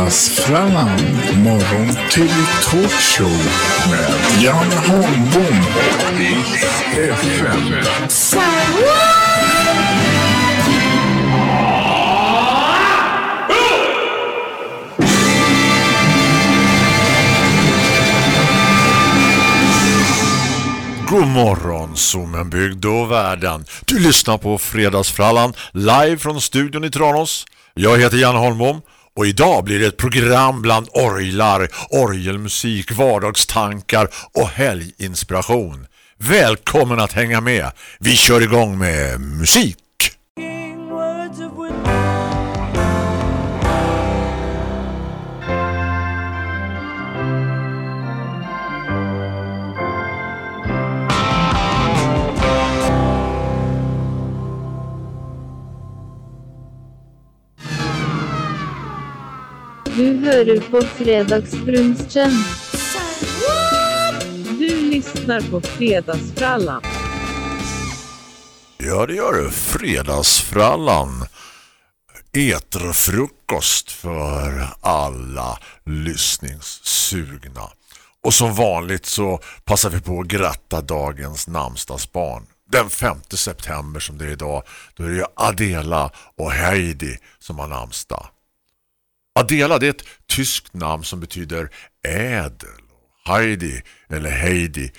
Fredagsfrallan, morgon till talkshow med Jan Holmbom i FM. God morgon Zoomenbygd och världen. Du lyssnar på Fredagsfrallan live från studion i Tranås. Jag heter Jan Holmbom och idag blir det ett program bland orglar, orgelmusik, vardagstankar och helginspiration. Välkommen att hänga med. Vi kör igång med musik. Hører på Fredagsbrunchen. Du lyssnar på Fredagsfrallan. Ja, det gör du. Fredagsfrallan. Eterfrukost för alla lyssningssugna. Och som vanligt så passar vi på att gratta dagens namnsdagsbarn. Den 5 september som det är idag, då är det ju Adela och Heidi som har namnsdag. Adela det är ett tyskt namn som betyder ädel. Heidi eller Heidi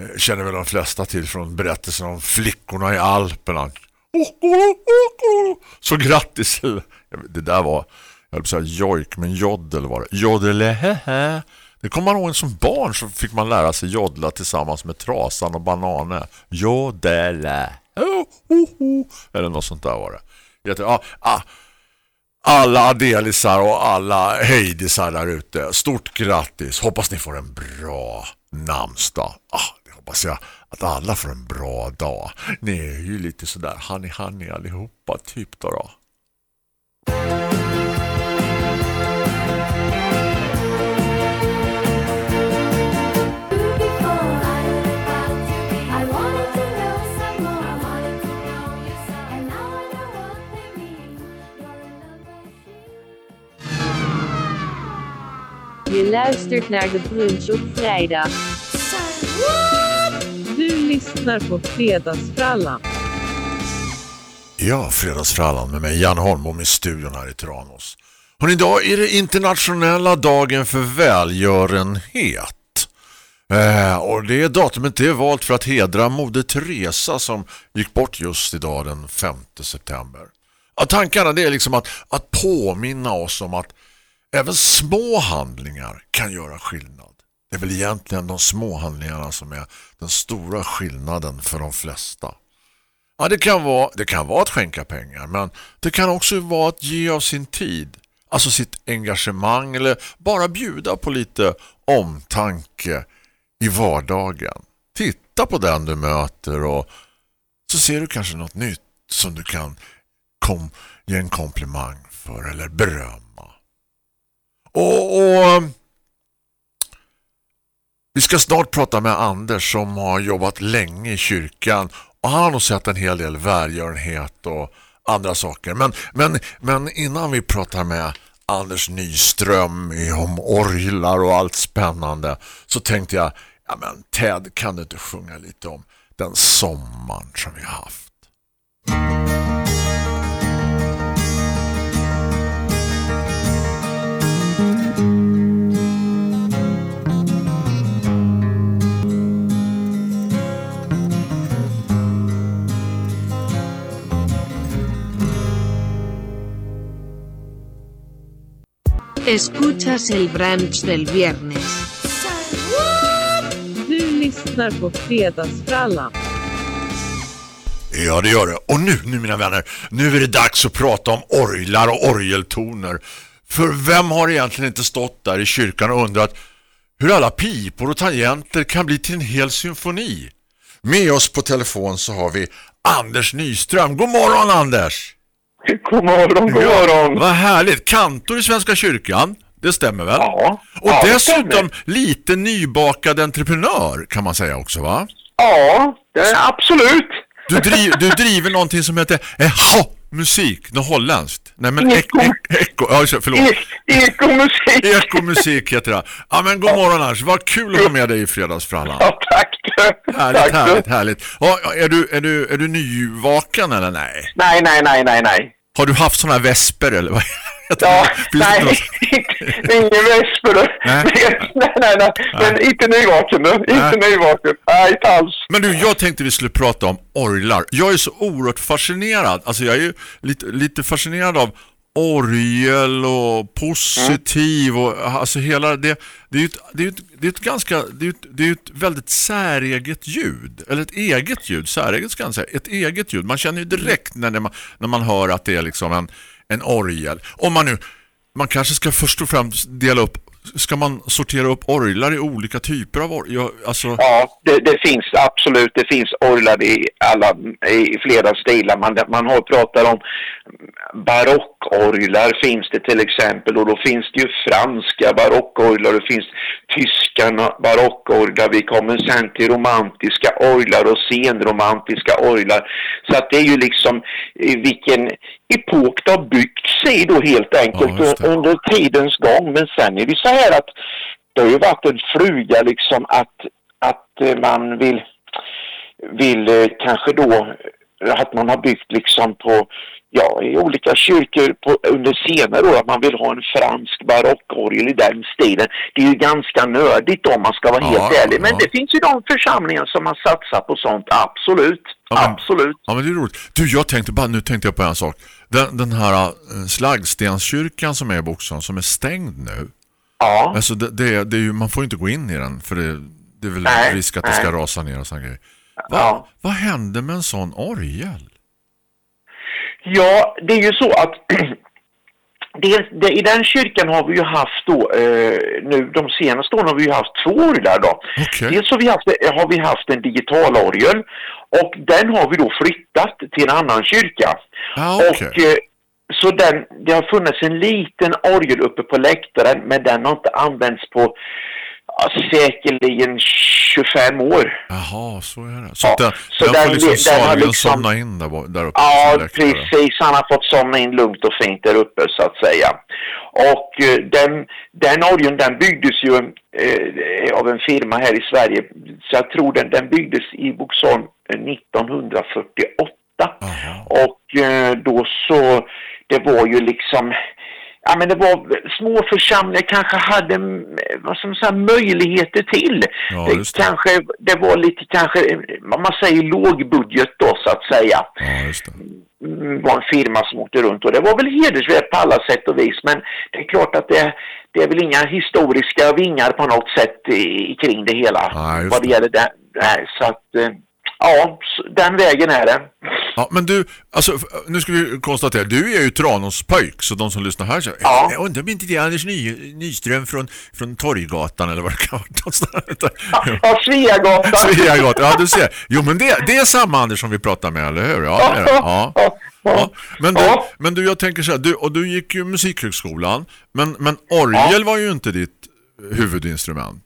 eh, känner väl de flesta till från berättelsen om flickorna i Alperna. Så grattis! Det där var, jag höll på att säga jojk, men joddel var det. Jodelehehe. Det kommer man ihåg som barn så fick man lära sig jodla tillsammans med trasan och bananer. Jodele. Eller något sånt där var det. Jätte, ah, ah, alla Adelisar och alla Heidisar där ute. Stort grattis. Hoppas ni får en bra namnsdag. Ah, det hoppas jag att alla får en bra dag. Ni är ju lite sådär honey honey allihopa typ då då. Je luistert naar de brunch op vrijdag. Du lyssnar på Fredagsfrallan. Ja, fredagsfrallan med mig Jan Holm i studion här i Tranås. Och idag är det internationella dagen för välgörenhet. Eh, och det datumet är valt för att hedra Moder Teresa som gick bort just idag den 5 september. Ja, tankarna det är liksom att, att påminna oss om att även små handlingar kan göra skillnad. Det är väl egentligen de små handlingarna som är den stora skillnaden för de flesta. Ja, det kan vara, det kan vara att skänka pengar men det kan också vara att ge av sin tid. Alltså sitt engagemang eller bara bjuda på lite omtanke i vardagen. Titta på den du möter och så ser du kanske något nytt som du kan kom, ge en komplimang för eller beröm. Och, och um, vi ska snart prata med Anders som har jobbat länge i kyrkan och han har nog sett en hel del välgörenhet och andra saker. Men, men, men innan vi pratar med Anders Nyström om orglar och allt spännande så tänkte jag, ja men Ted kan du inte sjunga lite om den sommaren som vi har haft? Escuchas el brunch del viernes. Du lyssnar på Fredagsfrallan. Ja, det gör det. Och nu, nu mina vänner, nu är det dags att prata om orglar och orgeltoner. För vem har egentligen inte stått där i kyrkan och undrat hur alla pipor och tangenter kan bli till en hel symfoni? Med oss på telefon så har vi Anders Nyström. God morgon Anders! God morgon, god morgon. Vad härligt. Kantor i Svenska kyrkan, det stämmer väl? Ja. Och ja, dessutom lite nybakad entreprenör kan man säga också va? Ja, är absolut. Du, driv, du driver någonting som heter eh, ha, musik, något holländskt. Nej men Eko. eko, eko, ja, förlåt. E- Ekomusik. Ekomusik heter det. Ja men god morgon Lars, vad kul att ha med dig i fredagsfrallan. Ja, tack. Härligt, tack. härligt, härligt. Ja, är, du, är, du, är du nyvaken eller nej? Nej, nej, nej, nej, nej. Har du haft sådana här vesper eller vad Ja, nej, ingen vesper. Nej. nej, nej, nej. Men inte nyvaken du. Inte nyvaken. Nej, inte alls. Men du, jag tänkte vi skulle prata om orglar. Jag är så oerhört fascinerad. Alltså jag är ju lite, lite fascinerad av orgel och positiv och alltså hela det det är ju ett, det är ett, det är ett ganska det är ett, det är ett väldigt säreget ljud eller ett eget ljud säreget ska jag säga ett eget ljud. Man känner ju direkt när man när man hör att det är liksom en en orgel. Om man nu man kanske ska först och främst dela upp ska man sortera upp orglar i olika typer av orglar alltså Ja, det, det finns absolut. Det finns orglar i alla, i flera stilar. Man, man har pratat om barockorglar finns det till exempel och då finns det ju franska barockorglar och det finns tyska barockorglar. Vi kommer sen till romantiska orglar och senromantiska orglar. Så att det är ju liksom vilken epok det har byggts i då helt enkelt Ja, under tidens gång. Men sen är det så här att det har ju varit en fluga liksom att, att eh, man vill, vill eh, kanske då att man har byggt liksom på ja, i olika kyrkor på, under senare år att man vill ha en fransk barockorgel i den stilen. Det är ju ganska nödigt om man ska vara Ja, helt ärlig. Men ja. det finns ju de församlingar som har satsat på sånt, absolut. Ja, men- Absolut. Ja men det är roligt. Du jag tänkte bara, nu tänkte jag på en sak. Den, den här äh, slaggstenskyrkan som är i Boxholm som är stängd nu. Ja. Alltså det, det, det är ju, man får inte gå in i den för det, det är väl Nej, risk att det ska nej. rasa ner och sån grejer. Va, Ja. Vad hände med en sån orgel? Ja, det är ju så att dels, det, i den kyrkan har vi ju haft då, eh, nu de senaste åren har vi ju haft två orglar då. Okej. Dels har vi, haft, har vi haft en digitalorgel och den har vi då flyttat till en annan kyrka. Ja, okej. Och eh, så den, det har funnits en liten orgel uppe på läktaren men den har inte använts på ja, säkerligen 25 år. Jaha, så är det. Så Ja, den, så den, får liksom den har liksom- somna in där, där uppe. Ja, precis. Han har fått somna in lugnt och fint där uppe så att säga. Och eh, den, den orgeln den byggdes ju eh, av en firma här i Sverige. Så jag tror den, den byggdes i Boxholm eh, 1948. Jaha. Och eh, då så, det var ju liksom, ja men det var små församlingar kanske hade, mm, vad som säga, möjligheter till. Ja, det, just det. kanske, det var lite kanske, vad man säger lågbudget då så att säga Ja, just det. mm, var en firma som åkte runt och det var väl hedersvärt på alla sätt och vis men det är klart att det, det är väl inga historiska vingar på något sätt i, kring det hela Nej, just vad det det. gäller det. Nej, så att eh, ja, den vägen är det. Ja, men du, alltså, nu ska vi konstatera, du är ju Tranås pöjk, så de som lyssnar här säger, Ja. jag undrar om inte det är Anders Ny, Nyström från, från Torggatan eller vad det kan vara. Ja, Sveagatan. Sveagatan, ja du ser. Jo men det, det är samma Anders som vi pratar med, eller hur? Ja, det är det. Ja. Ja. Men, du, men du, jag tänker så här, du, och du gick ju musikhögskolan, men, men orgel var ju inte ditt huvudinstrument.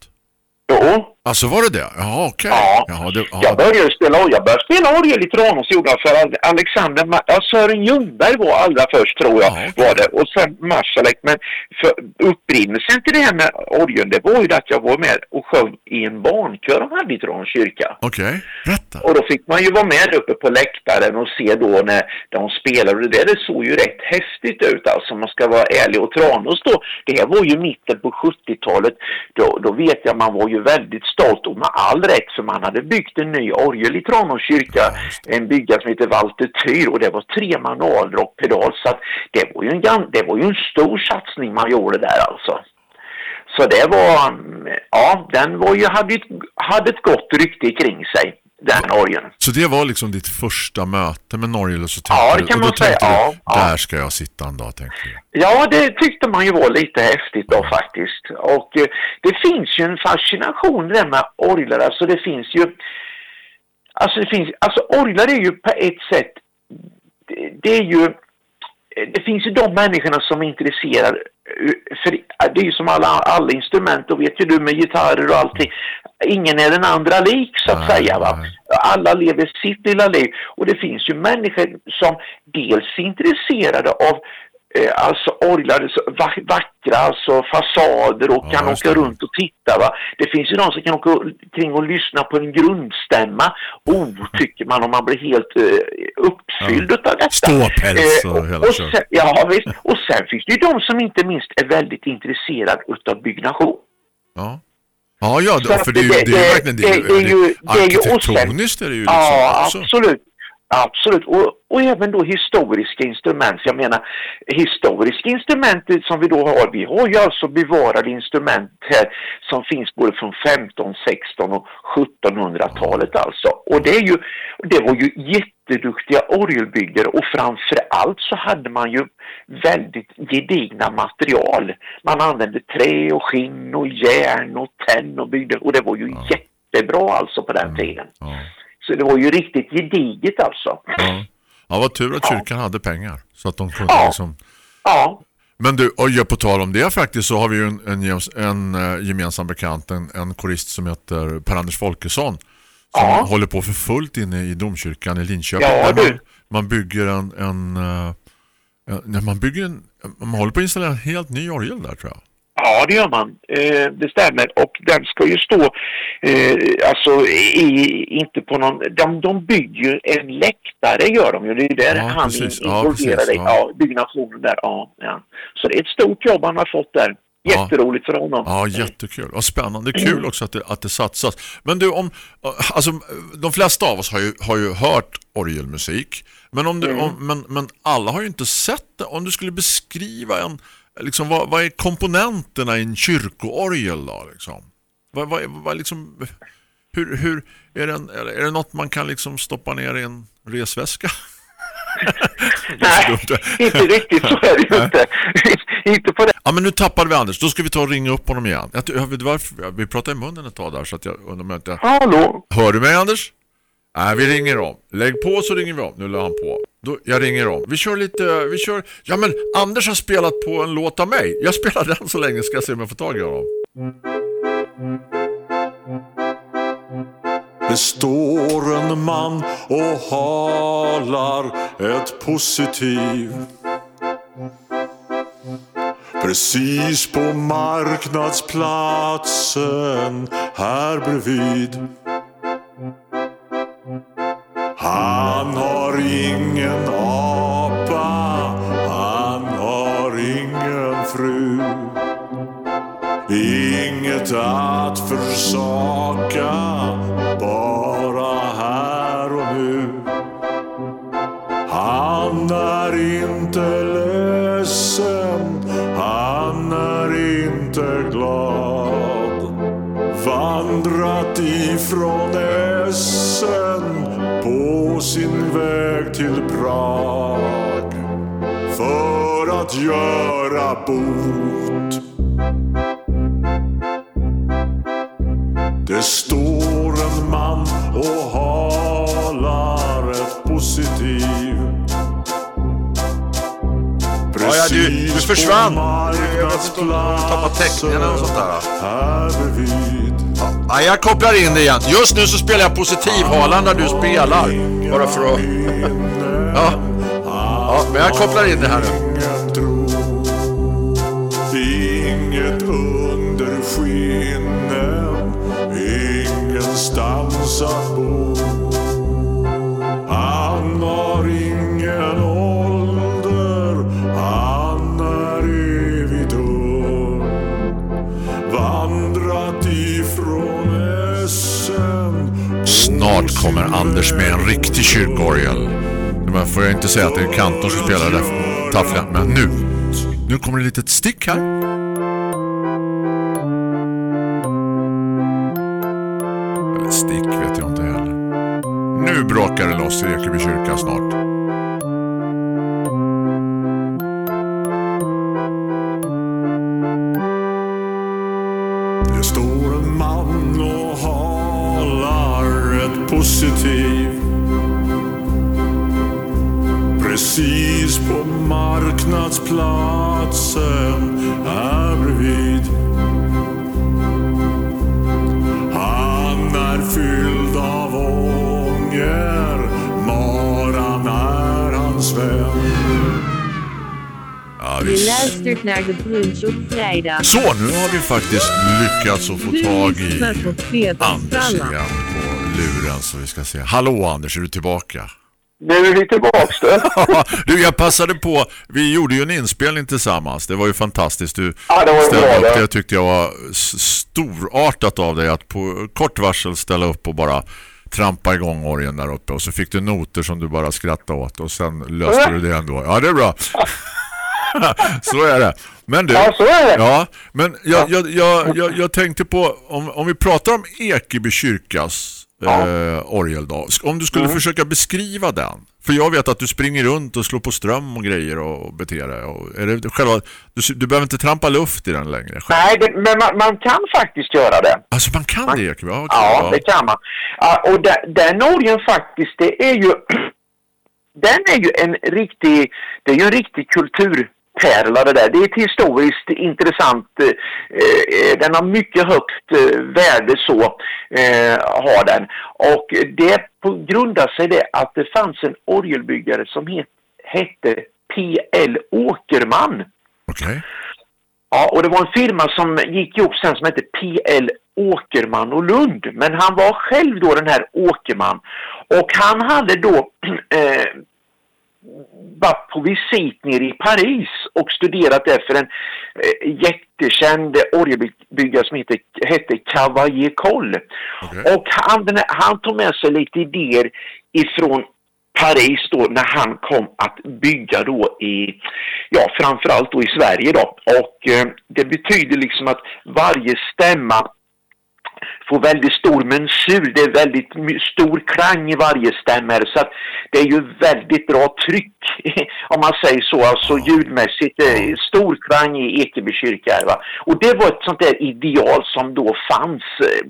Jo. Alltså var det det? Jaha, okej. Ja. Jaha, det, ja. Jag började spela orgel. Jag började spela orgel i Tranås gjorde jag för Al- Alexander, Ma- ja, Sören Ljungberg var allra först tror jag Ja, okej. var det. Och sen Marsalek. Men för upprinnelsen till det här med orgeln det var ju att jag var med och sjöng i en barnkör de hade i Tranås kyrka. Okej, berätta. Och då fick man ju vara med uppe på läktaren och se då när de spelade. Och det där det såg ju rätt häftigt ut alltså om man ska vara ärlig. Och Tranås då, det här var ju mitten på 70-talet. Då, då vet jag man var ju väldigt stolt och med all rätt för man hade byggt en ny orgel i Tranås kyrka. En byggare som heter Walter Tyr och det var tre manualer och pedal. Så att det var ju en, det var ju en stor satsning man gjorde där alltså. Så det var, mm, ja, den var ju, hade, ett, hade ett gott rykte kring sig, den orgeln. Så det var liksom ditt första möte med Norge och så Ja, det kan och man säga. Ja, du, ja. där ska jag sitta en dag tänkte du. Ja, det tyckte man ju var lite häftigt då faktiskt. Och eh, det finns ju en fascination där med orglar. Alltså det finns ju... Alltså det finns... Alltså orglar är ju på ett sätt... Det, det är ju... Det finns ju de människorna som är intresserade. eh, För det är ju som alla, alla instrument, då vet ju du med gitarrer och allting. Ingen är den andra lik så att Nej, säga va. nej. alla lever sitt lilla liv och det finns ju människor som dels är intresserade av eh, alltså orglar, vackra alltså fasader och Ja, kan åka det. runt och titta. Va? Det finns ju de som kan åka kring och lyssna på en grundstämma. Oh, tycker man om man blir helt eh, uppfylld Ja. utav detta. Ståpäls och Eh, hela och sen, Ja, visst. Och sen finns det ju de som inte minst är väldigt intresserade utav byggnation. Ja. Ja, ja, för det är ju, det är ju verkligen det, det är ju- det är ju arkitektoniskt är det ju liksom Ja, också. absolut. Absolut, och, och även då historiska instrument. Jag menar, historiska instrument som vi då har, vi har ju alltså bevarade instrument här som finns både från 15, 16 och 1700-talet alltså. Och det, är ju, det var ju jätteduktiga orgelbyggare och framför allt så hade man ju väldigt gedigna material. Man använde trä och skinn och järn och tenn och byggde och det var ju jättebra alltså på den tiden. Ja. Så det var ju riktigt gediget alltså. Ja. ja, vad tur att Ja. kyrkan hade pengar. Så att de kunde Ja. liksom... Ja, Men du, och ja, på tal om det faktiskt så har vi ju en, en, en eh, gemensam bekant, en, en korist som heter Per-Anders Folkesson. Ja. håller på för fullt inne i domkyrkan i Linköping. Ja, du. man, man bygger en... en eh, nej, man bygger en... Man håller på att installera en helt ny orgel där tror jag. ja det gör man. Eh, det stämmer. Och den ska ju stå, eh, alltså i, inte på någon, de, de bygger en läktare gör de ju. Det är där Ja, han precis. är Ja, precis. i. Ja. Ja, byggnationen där. Ja, ja. Så det är ett stort jobb han har fått där. Ja. Jätteroligt för honom. Ja, jättekul. Och spännande. Kul också att det, att det satsas. Men du, om, alltså, de flesta av oss har ju, har ju hört orgelmusik. Men, om du, om, men, men alla har ju inte sett det. Om du skulle beskriva en, liksom, vad, vad är komponenterna i en kyrkoorgel då? Liksom? Vad, vad, vad liksom, hur, hur, är, det en, är det något man kan liksom stoppa ner i en resväska? Nej, inte riktigt så är det ju inte. Inte på det. Ja, men nu tappade vi Anders. Då ska vi ta och ringa upp honom igen. Jag, jag vet varför, vi pratade i munnen ett tag där så att jag undrar om jag inte... Hallå? Hör du mig Anders? Nej, vi ringer om. Lägg på så ringer vi om. Nu la han på. Då, jag ringer om. Vi kör lite, vi kör... Ja men Anders har spelat på en låt av mig. Jag spelar den så länge ska jag se om jag får tag i honom. Det står en man och halar ett positiv Precis på marknadsplatsen här bredvid. Han har ingen apa Han har ingen fru. Inget att försaka Bara här och nu. Han är inte ifrån Essen På sin väg till Prag För att göra bot Det står en man och halar ett positiv Ja, ja, du- du Precis försvann. du har tappat eller något sånt där. Här bredvid Ja, jag kopplar in det igen. Just nu så spelar jag positivhalan när du spelar. Bara för att... Ja. ja, men jag kopplar in det här nu. Kommer Anders med en riktig kyrkorgel. Men får jag inte säga att det är kantorn som spelar där tafflan. Men nu, nu kommer det ett litet stick här. Eller stick vet jag inte heller. Nu brakar det loss i Ekeby kyrka snart. Luistert naar de brunch op vrijdag. Så, nu har vi faktiskt lyckats att få tag i Anders igen på luren så vi ska se. Hallå Anders, är du tillbaka? Nu är vi tillbaks då. du, jag passade på, vi gjorde ju en inspelning tillsammans. Det var ju fantastiskt. Du Ja, det var ställde bra upp det. Jag tyckte jag var storartat av dig att på kort varsel ställa upp och bara trampa igång orgen där uppe. Och så fick du noter som du bara skrattade åt och sen löste du det ändå. Ja, det är bra. så är det. Men du, Ja, så är det. Ja, men jag, jag, jag, jag, jag tänkte på, om, om vi pratar om Ekeby kyrkas eh, orgel då. Om du skulle försöka beskriva den. För jag vet att du springer runt och slår på ström och grejer och beter dig. Och är det själva, du, du behöver inte trampa luft i den längre. själv. Nej, det, men man, man kan faktiskt göra det. Alltså man kan det i Ekeby? Ja, okej, Ja, det kan man. Ja, och de- den orgeln faktiskt, det är ju... Den är ju en riktig... Det är ju en riktig kulturpärla det där. Det är ett historiskt intressant... Eh, eh, den har mycket högt eh, värde så, eh, har den. Och det grundar sig det att det fanns en orgelbyggare som het, hette P.L. Åkerman. Okej. Ja, och det var en firma som gick ihop sen som hette PL Åkerman och Lund. Men han var själv då den här Åkerman. Och han hade då eh, varit på visit nere i Paris och studerat det för en eh, jättekänd orgelbyggare som heter, hette Cavalier Coll. Okej. Och han, här, han tog med sig lite idéer ifrån Paris då när han kom att bygga då i, ja framförallt då i Sverige då. Och eh, det betyder liksom att varje stämma får väldigt stor mensur. Det är väldigt stor klang i varje stämma. Så att det är ju väldigt bra tryck om man säger så. Alltså ljudmässigt. eh, Stor klang i Ekeby kyrka. Va? Och det var ett sånt där ideal som då fanns. eh,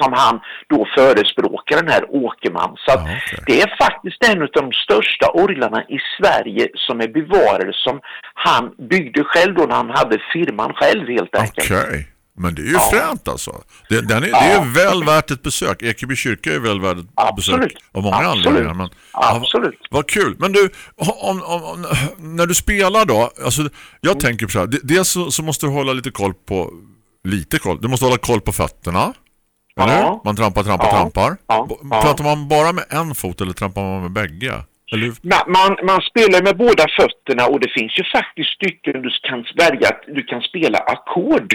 Som han då förespråkar den här Åkerman. Så okej. det är faktiskt en av de största orglarna i Sverige som är bevarade som han byggde själv då när han hade firman själv helt enkelt. Okej. Men det är ju Ja. fränt alltså. Det, den är, det är väl värt ett besök. Ekeby kyrka är väl värt ett Absolut. besök av många Absolut. anledningar. Men, ja, Absolut. Vad kul. Men du, om, om, när du spelar då, alltså, jag Mm. tänker på så här, det- dels så, så måste du hålla lite koll på, lite koll, du måste hålla koll på fötterna. Eller Ja. Man trampar, trampar, Ja. trampar. Ja. Ja. Pratar man bara med en fot eller trampar man med bägge? Eller hur? Ma- Man, man spelar med båda fötterna och det finns ju faktiskt stycken du kan välja att du kan spela ackord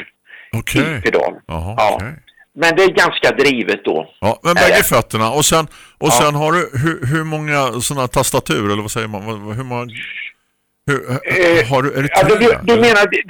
Okej. Jaha, Ja. okej. Men det är ganska drivet då. Ja, men bägge det? fötterna. Och sen, och Ja. sen har du, hur, hur många sådana tastatur, eller vad säger man? Hur många... Hur, Eh, har du, är det Ja, du, du menar... Du,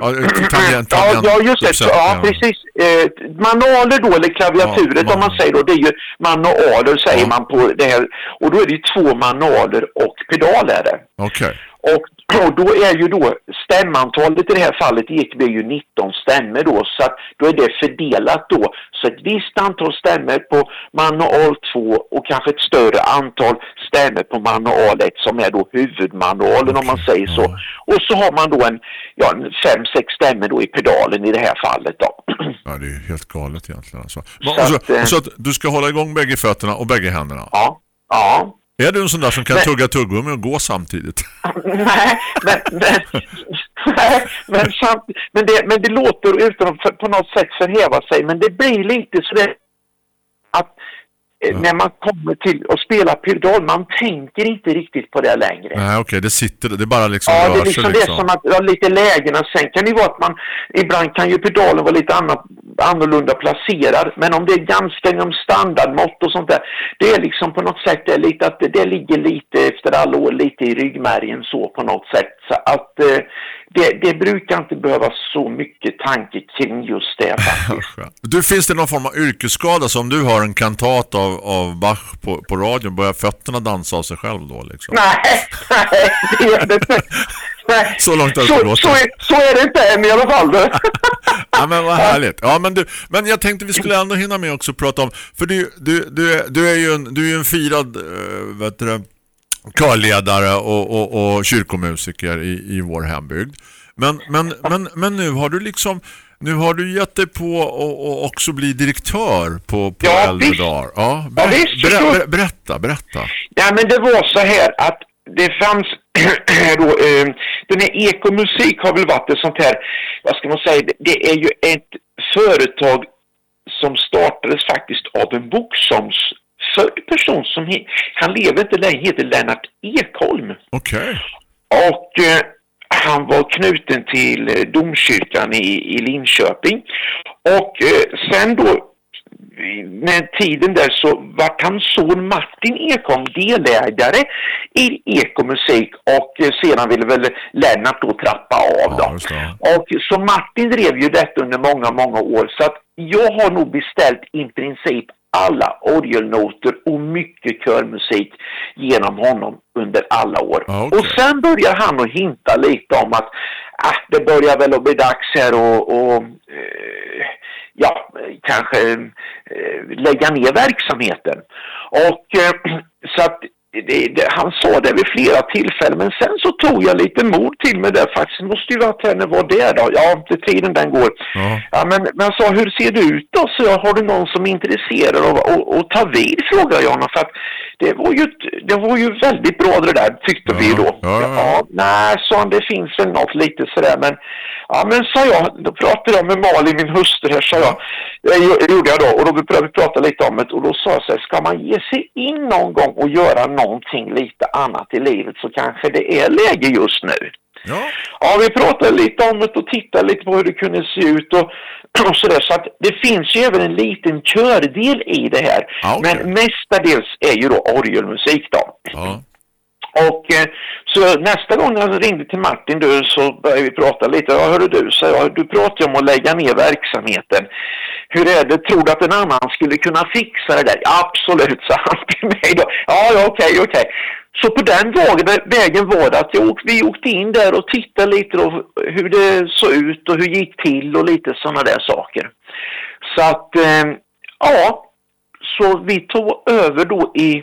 Ja, tangent- ja, ja, just det. Ja, tangent- precis. Eh, manualer då, eller klaviaturet Ja, om man man- säger då, det är ju manualer säger Ja. man på det här. Och då är det ju två manualer och pedal är det. Okej. Och, och då är ju då stämmantalet i det här fallet i Ekeby ju 19 stämmor då, så att då är det fördelat då. Så ett visst antal stämmor på manual 2 och kanske ett större antal stämmor på manual 1 som är då huvudmanualen om man säger så. Och så har man då en, ja, fem, sex stämmor då i pedalen i det här fallet då. Ja, det är ju helt galet egentligen. Alltså. Så Så, att, eh, så att du ska hålla igång bägge fötterna och bägge händerna. Ja, ja. Är du en sån där som kan Men- tugga tuggummi och gå samtidigt? Nej, men, men, nej, men, samt, men, det, men det låter utan att på något sätt förhäva sig, men det blir lite så det eh, när man kommer till att spela pedal, man tänker inte riktigt på det längre. Nej, okej, det sitter, det bara liksom Ja, det är sig liksom det liksom. som att ja, lite lägena. Sen kan det vara att man, ibland kan ju pedalen vara lite annan, annorlunda placerad. Men om det är ganska inom standardmått och sånt där. Det är liksom på något sätt det är lite att det, det ligger lite efter alla år lite i ryggmärgen så på något sätt. Så att eh, det, det brukar inte behöva så mycket tanke kring just det faktiskt. Du, finns det någon form av yrkesskada som du har en kantat av, av Bach på, på radion? Börjar fötterna dansa av sig själv då liksom? nej, nej, det är det inte. Nej. Så långt har det så, så, är, så är det inte än i alla fall. Ja men vad härligt. Ja men du, men jag tänkte vi skulle ändå hinna med också prata om, för du, du, du, är, du är ju en, du är ju en firad, uh, vet du, körledare och, och, och kyrkomusiker i, i vår hembygd. Men, men, men, men nu har du liksom nu har du gett dig på och, och också bli direktör på, på Ja, äldre visst. dagar. Ja, ber, Ja, visst, ber, ber, berätta, berätta. Ja, men det var så här att det fanns då, eh, den här ekomusik har väl varit ett sånt här, vad ska man säga, det- är ju ett företag som startades faktiskt av en bokstavsfödd person som, he, han lever inte längre, heter Lennart Ekholm. Okej. Och eh, han var knuten till eh, domkyrkan i, i Linköping. Och eh, sen då med tiden där så vart hans son Martin Ekholm delägare i ekomusik och eh, sedan ville väl Lennart då trappa av Ja, då. det. Och så Martin drev ju detta under många, många år så att jag har nog beställt i princip alla orgelnoter och mycket körmusik genom honom under alla år. Okej. Och sen börjar han att hinta lite om att ah, det börjar väl att bli dags här och, och eh, ja, kanske eh, lägga ner verksamheten. Och eh, så att det, det, han sa det vid flera tillfällen, men sen så tog jag lite mod till mig där faktiskt. Måste ju här, när var det då? Ja, det tiden den går. Ja. Ja, men, men jag sa, hur ser det ut då? Så jag, har du någon som är intresserad av att- att ta vid? Frågade jag honom. För att det var ju, det var ju väldigt bra det där, tyckte Ja, vi då. ja, ja, ja. nej, sa han, det finns väl något lite sådär, men ja, men sa jag, då pratade jag med Malin, min hustru här, sa jag. Det gjorde jag då, och då började vi prata lite om det, och då sa jag så här, ska man ge sig in någon gång och göra någonting lite annat i livet så kanske det är läge just nu. Ja. Ja, vi pratade lite om det och tittade lite på hur det kunde se ut och, och sådär. Så att det finns ju även en liten kördel i det här. Ja, okej. Men mestadels är ju då orgelmusik då. Ja. Och eh, så nästa gång jag ringde till Martin du så började vi prata lite. Ja, hörru du, så jag, du pratar ju om att lägga ner verksamheten. Hur är det? Tror du att en annan skulle kunna fixa det där? Ja, absolut, sa han till mig då. Ja, ja, okej, okej. Så på den vägen, vägen var det att jag åkte, vi åkte in där och tittade lite då hur det såg ut och hur det gick till och lite sådana där saker. Så att, eh, ja, så vi tog över då i,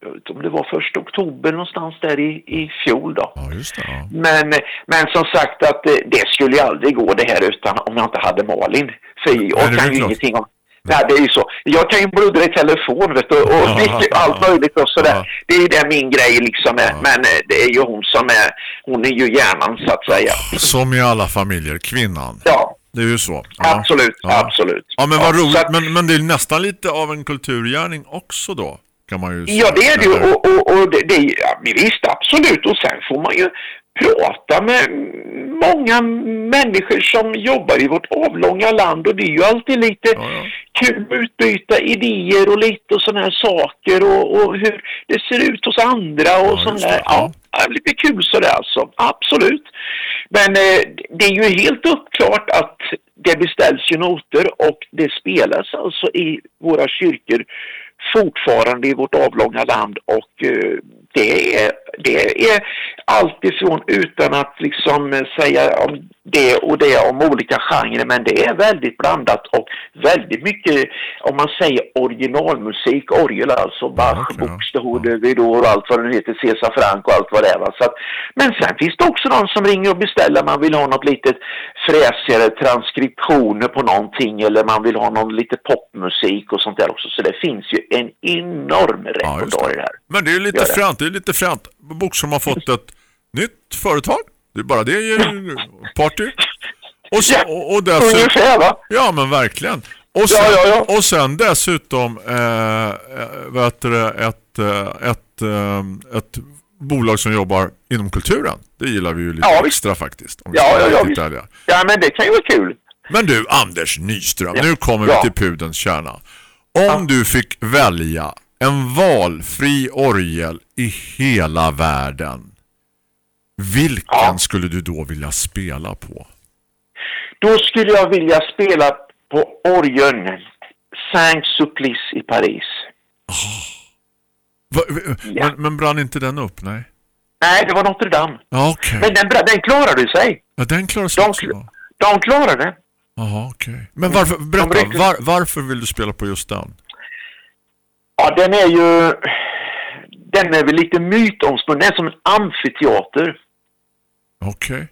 jag vet inte om det var första oktober någonstans där i, i fjol då. ja, det. Ja. Men, men som sagt att det skulle ju aldrig gå det här utan om jag inte hade Malin. För jag kan ju ingenting om Nej, det är ju så. Jag kan ju bluddra i telefon vet du, och mycket, allt möjligt och sådär. Det är ju det min grej liksom är. Men eh, det är ju hon som är, hon är ju hjärnan så att säga. Som i alla familjer, kvinnan. Ja, Det är ju så. Absolut, Ja. absolut. Ja, men vad roligt. Men, men det är nästan lite av en kulturgärning också då. Kan man ju Ja, det är det ju. Och, och, och det, det, ja, visst, absolut. Och sen får man ju prata med många människor som jobbar i vårt avlånga land och det är ju alltid lite Ja, ja. kul att utbyta idéer och lite och sådana här saker och, och hur det ser ut hos andra och Ja, sånt där. ja. Ja, lite kul sådär alltså. Absolut. Men eh, det är ju helt uppklart att det beställs ju noter och det spelas alltså i våra kyrkor fortfarande i vårt avlånga land och eh, det är, det är allt ifrån utan att liksom säga om det och det om olika genrer men det är väldigt blandat och väldigt mycket om man säger originalmusik, orgel alltså Bach, ja. Buxtehude, Vidor och allt vad det nu heter, Cesar Frank och allt vad det är. Va? Så att, men sen finns det också de som ringer och beställer, man vill ha något litet fräsigare transkriptioner på någonting eller man vill ha någon lite popmusik och sånt där också. Så det finns ju en enorm Ja, repertoar i det här. Men det är ju lite Gör fränt. Det är lite fränt. Boxholm har fått ett nytt företag. Det är bara det ju party. Och, så, Ja, och, och dessutom, Ungefär va? ja men verkligen. Och sen, Ja, ja, ja. Och sen dessutom eh, eh, vet du, ett, eh, ett, eh, ett bolag som jobbar inom kulturen. Det gillar vi ju lite Ja, extra faktiskt. Ja, ja, ja, visst. ärliga. Ja men det kan ju vara kul. Men du, Anders Nyström, Ja. nu kommer Ja. vi till pudens kärna. Om du fick välja en valfri orgel i hela världen, vilken Ja. skulle du då vilja spela på? Då skulle jag vilja spela på orgeln Saint-Supplice i Paris. Va, va- Ja. men, men brann inte den upp? Nej. Nej, det var Notre Dame. Ja, okej. Men den, den klarade sig. Ja, den klarar sig De, också. de klarade det. Jaha, okej. Men varför, berätta, var, varför vill du spela på just den? Ja, den är ju... Den är väl lite mytomspunnen. Den är som en amfiteater. Okej.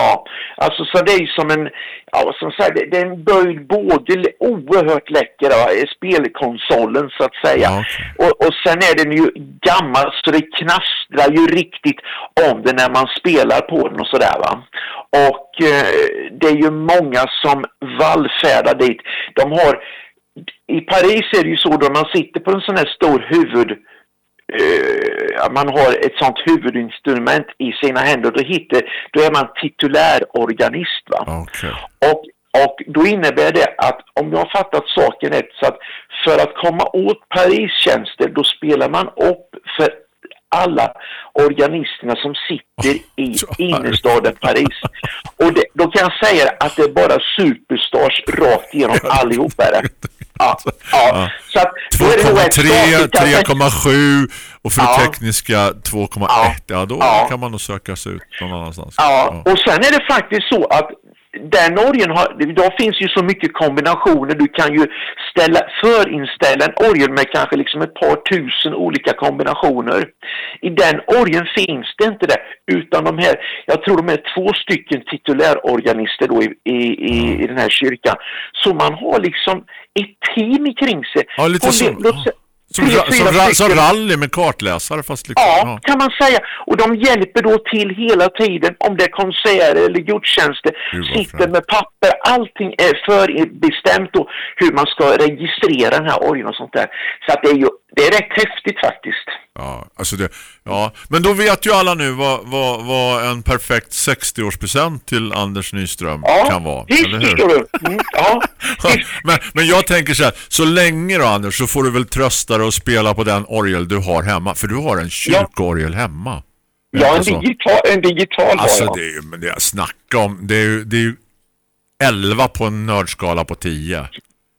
Ja, alltså så det är ju som en, ja som sagt, det- är en böjd både oerhört läcker spelkonsolen så att säga. Ja. Och, och sen är den ju gammal så det knastrar ju riktigt om det när man spelar på den och sådär va. Och eh, det är ju många som vallfärdar dit. De har, i Paris är det ju så då man sitter på en sån här stor huvud eh, man har ett sånt huvudinstrument i sina händer, då, hittar, då är man titulärorganist. Va? Okej. Och, och då innebär det att om jag har fattat saken rätt så att för att komma åt Paristjänster då spelar man upp för alla organisterna som sitter i innerstaden Paris. Och det, då kan jag säga att det är bara superstars rakt igenom allihopa. Ja, ja. Så att då är det nog rätt 2,3, skakigt, kan jag säga. 3,7 och för Ja. tekniska 2,1. Ja. Ja, då Ja. kan man nog söka sig ut någon annanstans. Ja, och sen är det faktiskt så att den orgeln har, idag finns ju så mycket kombinationer. Du kan ju ställa, förinställa en orgel med kanske liksom ett par tusen olika kombinationer. I den orgeln finns det inte det, utan de här, jag tror de är två stycken titulärorganister då i, i, i, i den här kyrkan. Så man har liksom ett team kring sig. Ja, lite Och som- Som, ra, som, ra, som stycken- rally med kartläsare fast liksom. Ja, kan man säga. Och de hjälper då till hela tiden om det är konserter eller gudstjänster. Sitter med papper. Allting är förbestämt då hur man ska registrera den här orgeln och sånt där. Så att det är ju det är rätt häftigt faktiskt. Ja, alltså det, ja, men då vet ju alla nu vad, vad, vad en perfekt 60-årspresent till Anders Nyström Ja, kan vara. visst eller hur? Mm, ja, men, men jag tänker så här, så länge då Anders så får du väl trösta dig och spela på den orgel du har hemma. För du har en kyrkoorgel hemma. Är det Ja, en digital, en digital Alltså det är ju, men det jag snackar om, det är ju, det är ju 11 på en nördskala på 10.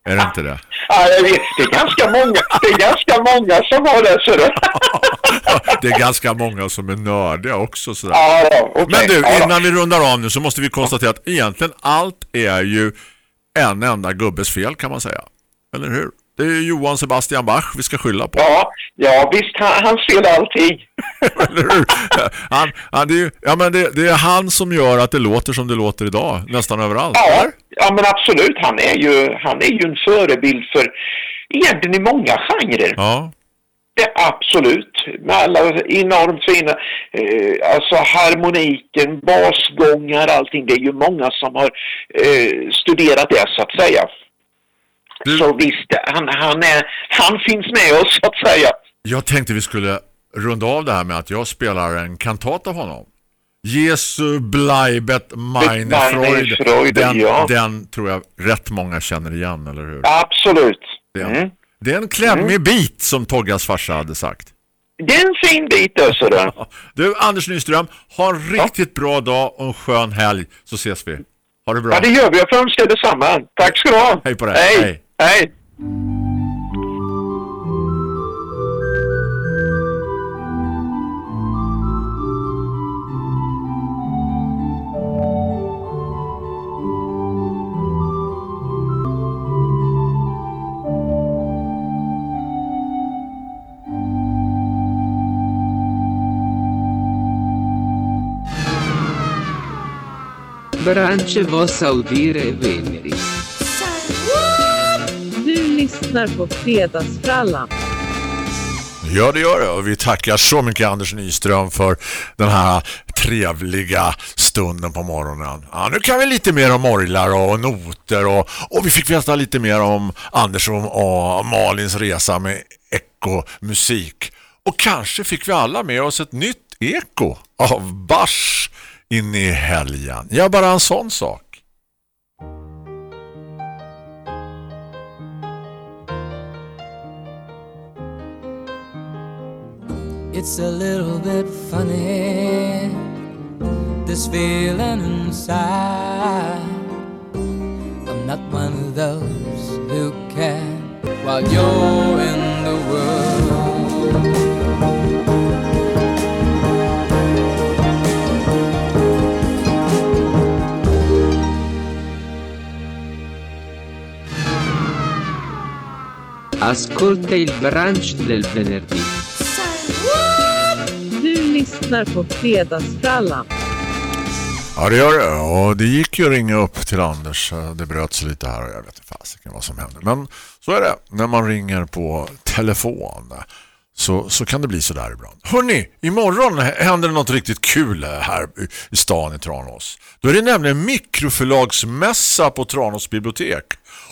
Är det inte det? Ja, jag vet. Det är ganska många, det är ganska många som har det. Så det. Det är ganska många som är nördiga också sådär. Ja, okej. Men du, innan vi rundar av nu så måste vi konstatera att egentligen allt är ju en enda gubbes fel kan man säga. Eller hur? Det är Johan Sebastian Bach vi ska skylla på. Ja, ja visst, han, han spelar allting. Han, han, det, är ja, men det, det är han som gör att det låter som det låter idag. Nästan överallt. Ja, eller? ja men absolut. Han är, ju, han är ju en förebild för egentligen i många genrer. Ja. Det, absolut. Med alla enormt fina, eh, alltså harmoniken, basgångar, allting. Det är ju många som har eh, studerat det så att säga. Du- Så visst, han, han, är, han finns med oss så att säga. Jag tänkte vi skulle runda av det här med att jag spelar en kantat av honom. Jesu bleibet meine Freude. Freude, Den, ja. den tror jag rätt många känner igen, eller hur? Absolut. Det är, en, Mm. det är en klämmig bit som Toggas farsa hade sagt. Det är en fin bit alltså. Då. Ja. Du, Anders Nyström, ha en riktigt bra dag och en skön helg så ses vi. Ha det bra. Ja, det gör vi. Jag får önska detsamma. Tack ska du ha. Hej på dig. Hej. Hej. Eh? Hey. Brance vos audire veneris. Lyssnar på Fredagsfrallan. Ja, det gör det. Och vi tackar så mycket Anders Nyström för den här trevliga stunden på morgonen. Ja, nu kan vi lite mer om orglar och noter och, och vi fick veta lite mer om Anders och Malins resa med ekomusik. Och kanske fick vi alla med oss ett nytt eko av Bars in i helgen. Ja, bara en sån sak. It's a little bit funny, this feeling inside. I'm not one of those who can while you're in the world. Ascolta il brunch del venerdì. Lyssnar på Fredagsfrallan. Ja, det gör det. Och det gick ju att ringa upp till Anders. Det bröt sig lite här och jag vet inte fasiken vad som hände. Men så är det när man ringer på telefon. Så, så kan det bli så där ibland. Hörrni, imorgon händer det något riktigt kul här i stan i Tranås. Då är det nämligen mikroförlagsmässa på Tranås bibliotek.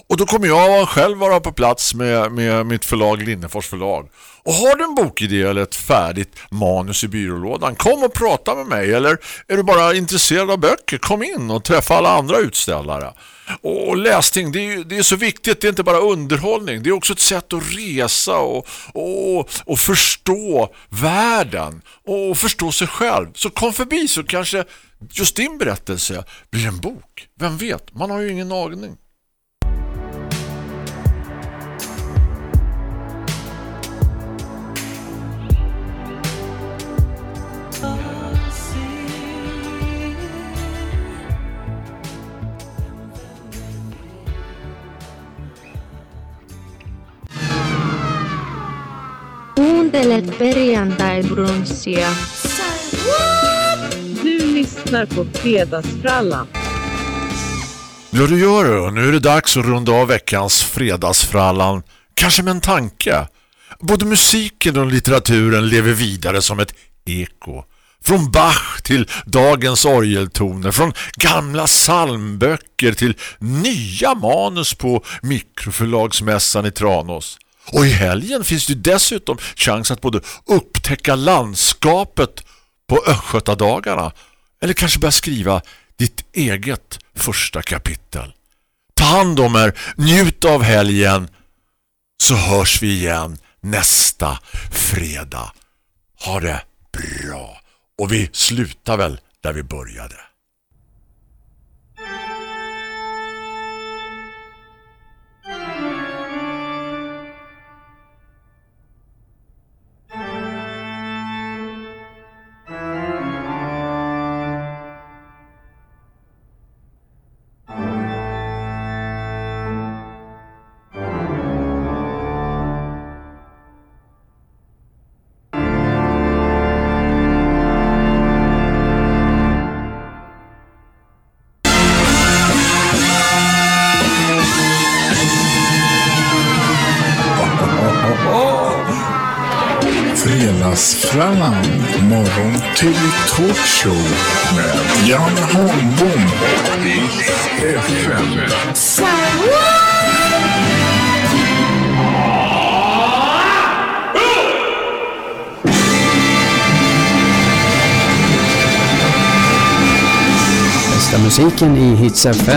Och då kommer jag själv vara på plats med, med mitt förlag Linnefors förlag. Och har du en bokidé eller ett färdigt manus i byrålådan, kom och prata med mig. Eller är du bara intresserad av böcker, kom in och träffa alla andra utställare. Och läsning, det är, det är så viktigt, det är inte bara underhållning. Det är också ett sätt att resa och, och, och förstå världen och förstå sig själv. Så kom förbi så kanske just din berättelse blir en bok. Vem vet, man har ju ingen aning. Kuuntelet perjantai-brunssia. Du lyssnar på Fredagsfrallan. Ja, det gör du. Nu är det dags att runda av veckans fredagsfrallan. Kanske med en tanke. Både musiken och litteraturen lever vidare som ett eko. Från Bach till dagens orgeltoner, från gamla salmböcker till nya manus på mikroförlagsmässan i Tranås. Och i helgen finns det dessutom chans att både upptäcka landskapet på Östgötadagarna eller kanske börja skriva ditt eget första kapitel. Ta hand om er, njut av helgen så hörs vi igen nästa fredag. Ha det bra. Och vi slutar väl där vi började. Fredagsfrallan, morgon till talkshow med Jan Holmbom och Bill FM. Bästa musiken i Hits FM